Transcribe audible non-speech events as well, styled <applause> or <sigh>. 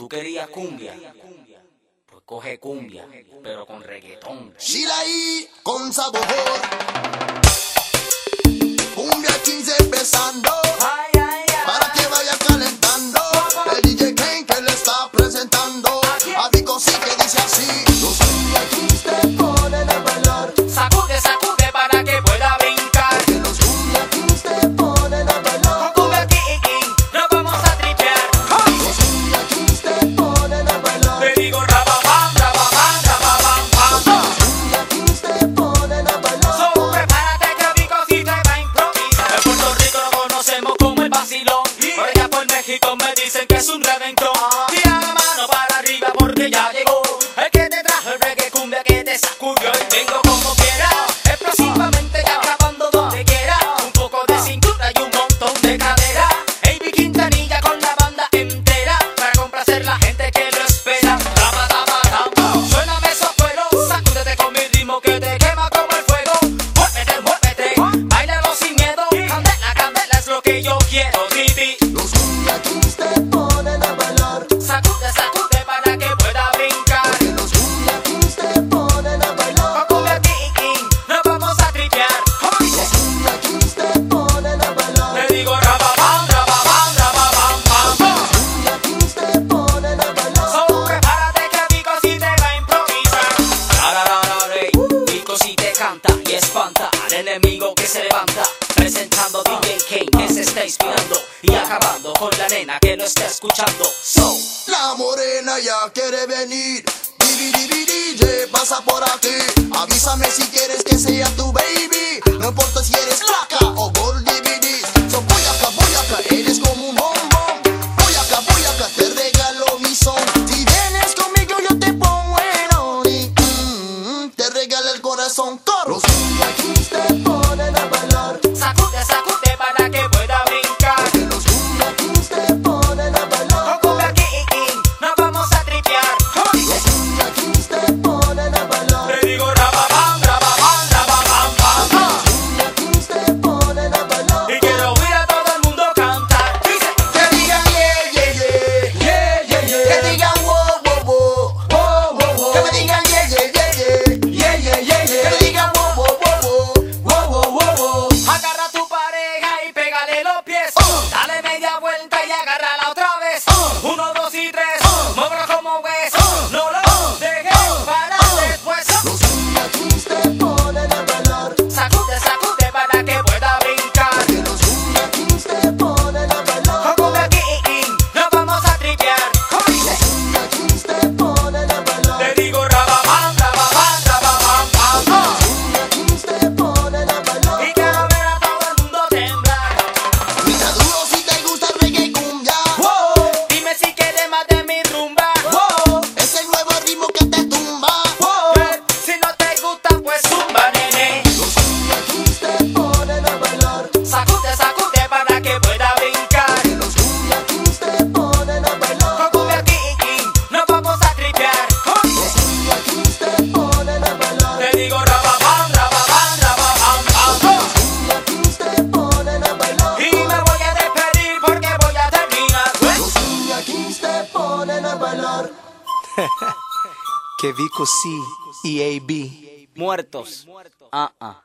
Tú querías cumbia, pues coge cumbia, pero con reggaetón. Shila ahí con sabor. adentro. Tira la mano para arriba porque ya canta y espanta al enemigo que se levanta. Presentando DJ Kane que se está inspirando y acabando con la nena que no está escuchando. So, la morena ya quiere venir. Divi, divi, DJ, pasa por aquí. Avísame si quieres. son coros. Los mariachis te ponen a bailar. Sacude, sacude. <laughs> que Vico C y b Muertos. Ah, ah.